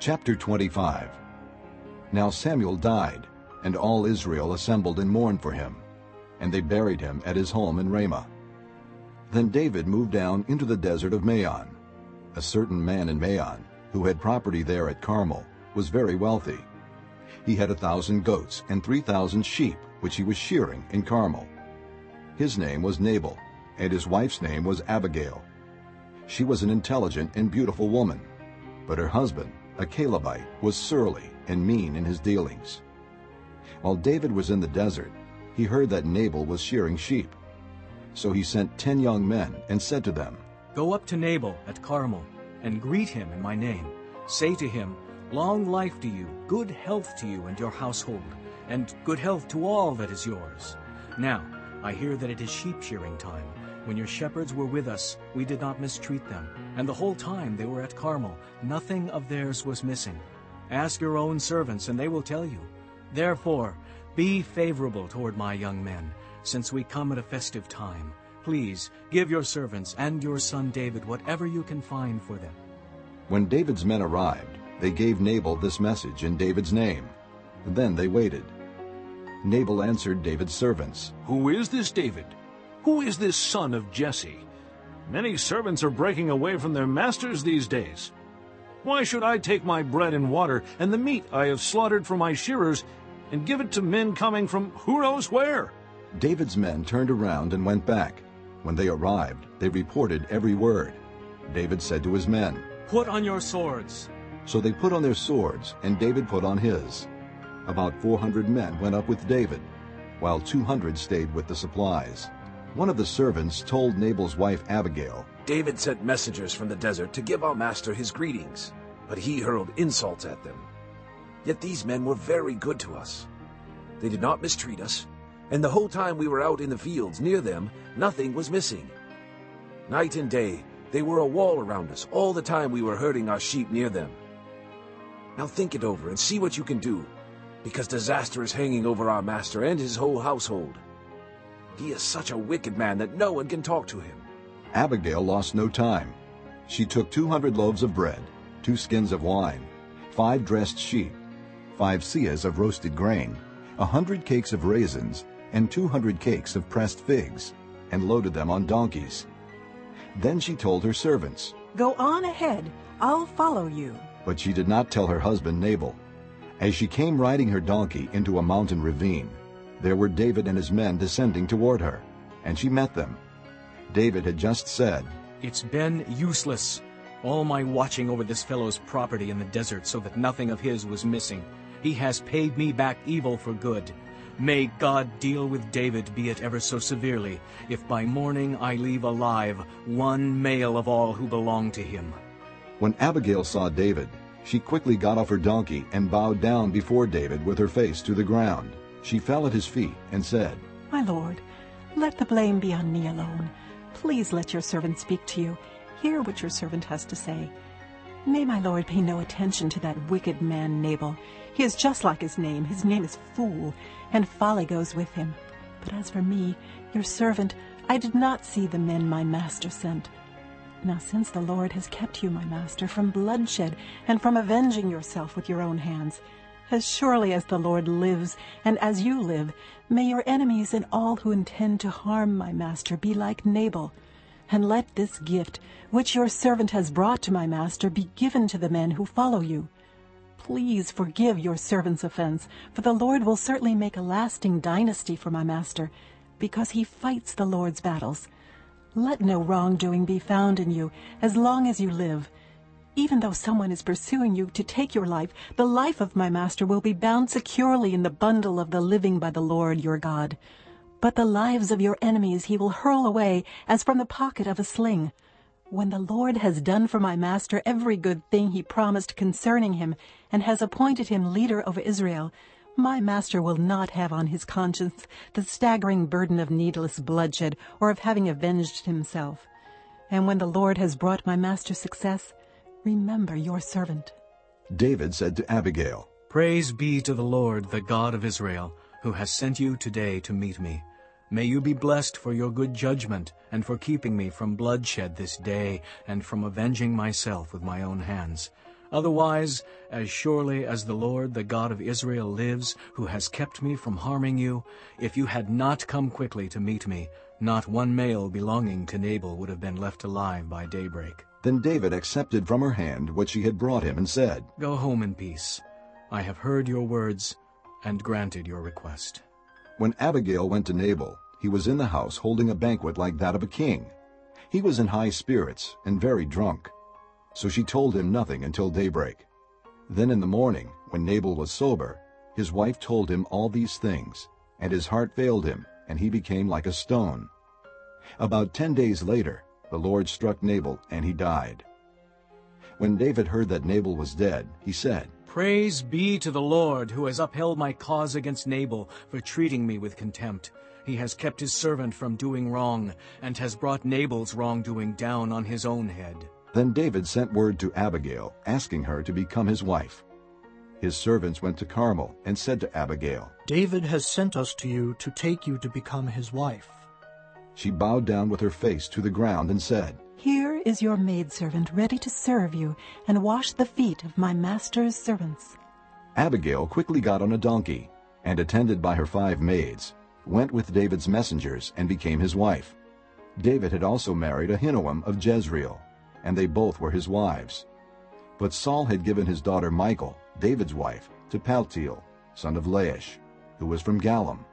Chapter 25 Now Samuel died, and all Israel assembled and mourned for him, and they buried him at his home in Ramah. Then David moved down into the desert of Maon. A certain man in Maon, who had property there at Carmel, was very wealthy. He had a thousand goats and three thousand sheep, which he was shearing in Carmel. His name was Nabal, and his wife's name was Abigail. She was an intelligent and beautiful woman, but her husband, a Calebite, was surly and mean in his dealings. While David was in the desert, he heard that Nabal was shearing sheep. So he sent ten young men and said to them, Go up to Nabal at Carmel, and greet him in my name. Say to him, Long life to you, good health to you and your household, and good health to all that is yours. Now, I hear that it is sheep shearing time. When your shepherds were with us, we did not mistreat them, and the whole time they were at Carmel, nothing of theirs was missing. Ask your own servants, and they will tell you. Therefore, be favorable toward my young men, since we come at a festive time. Please give your servants and your son David whatever you can find for them. When David's men arrived, they gave Nabal this message in David's name. Then they waited. Nabal answered David's servants, Who is this David? Who is this son of Jesse? Many servants are breaking away from their masters these days. Why should I take my bread and water and the meat I have slaughtered for my shearers and give it to men coming from who knows where? David's men turned around and went back. When they arrived, they reported every word. David said to his men, Put on your swords. So they put on their swords, and David put on his. About 400 men went up with David, while 200 stayed with the supplies. One of the servants told Nabal's wife Abigail, David sent messengers from the desert to give our master his greetings, but he hurled insults at them. Yet these men were very good to us. They did not mistreat us, and the whole time we were out in the fields near them, nothing was missing. Night and day, they were a wall around us all the time we were herding our sheep near them. Now think it over and see what you can do, because disaster is hanging over our master and his whole household. He is such a wicked man that no one can talk to him. Abigail lost no time. She took 200 loaves of bread, two skins of wine, five dressed sheep, five seahs of roasted grain, a hundred cakes of raisins, and 200 cakes of pressed figs, and loaded them on donkeys. Then she told her servants, Go on ahead, I'll follow you. But she did not tell her husband Nabal. As she came riding her donkey into a mountain ravine, there were David and his men descending toward her, and she met them. David had just said, It's been useless, all my watching over this fellow's property in the desert so that nothing of his was missing. He has paid me back evil for good. May God deal with David, be it ever so severely, if by morning I leave alive one male of all who belong to him. When Abigail saw David, she quickly got off her donkey and bowed down before David with her face to the ground. She fell at his feet and said, My lord, let the blame be on me alone. Please let your servant speak to you. Hear what your servant has to say. May my lord pay no attention to that wicked man Nabal. He is just like his name. His name is Fool, and folly goes with him. But as for me, your servant, I did not see the men my master sent. Now since the Lord has kept you, my master, from bloodshed and from avenging yourself with your own hands, as surely as the Lord lives, and as you live, may your enemies and all who intend to harm my master be like Nabal. And let this gift, which your servant has brought to my master, be given to the men who follow you. Please forgive your servant's offense, for the Lord will certainly make a lasting dynasty for my master, because he fights the Lord's battles. Let no wrongdoing be found in you, as long as you live. Even though someone is pursuing you to take your life, the life of my master will be bound securely in the bundle of the living by the Lord your God. But the lives of your enemies he will hurl away as from the pocket of a sling. When the Lord has done for my master every good thing he promised concerning him, and has appointed him leader over Israel, my master will not have on his conscience the staggering burden of needless bloodshed or of having avenged himself. And when the Lord has brought my master success, remember your servant. David said to Abigail, Praise be to the Lord, the God of Israel, who has sent you today to meet me. May you be blessed for your good judgment and for keeping me from bloodshed this day and from avenging myself with my own hands. Otherwise, as surely as the Lord, the God of Israel, lives, who has kept me from harming you, if you had not come quickly to meet me, not one male belonging to Nabal would have been left alive by daybreak. Then David accepted from her hand what she had brought him and said, Go home in peace. I have heard your words and granted your request. When Abigail went to Nabal, he was in the house holding a banquet like that of a king. He was in high spirits and very drunk. So she told him nothing until daybreak. Then in the morning, when Nabal was sober, his wife told him all these things, and his heart failed him, and he became like a stone. About ten days later, the Lord struck Nabal, and he died. When David heard that Nabal was dead, he said, Praise be to the Lord, who has upheld my cause against Nabal for treating me with contempt. He has kept his servant from doing wrong, and has brought Nabal's wrongdoing down on his own head. Then David sent word to Abigail, asking her to become his wife. His servants went to Carmel and said to Abigail, David has sent us to you to take you to become his wife. She bowed down with her face to the ground and said, Here is your maidservant ready to serve you and wash the feet of my master's servants. Abigail quickly got on a donkey, and attended by her five maids, went with David's messengers and became his wife. David had also married Ahinoam of Jezreel, and they both were his wives. But Saul had given his daughter Michal, David's wife, to Paltiel, son of Laish, who was from Gallim.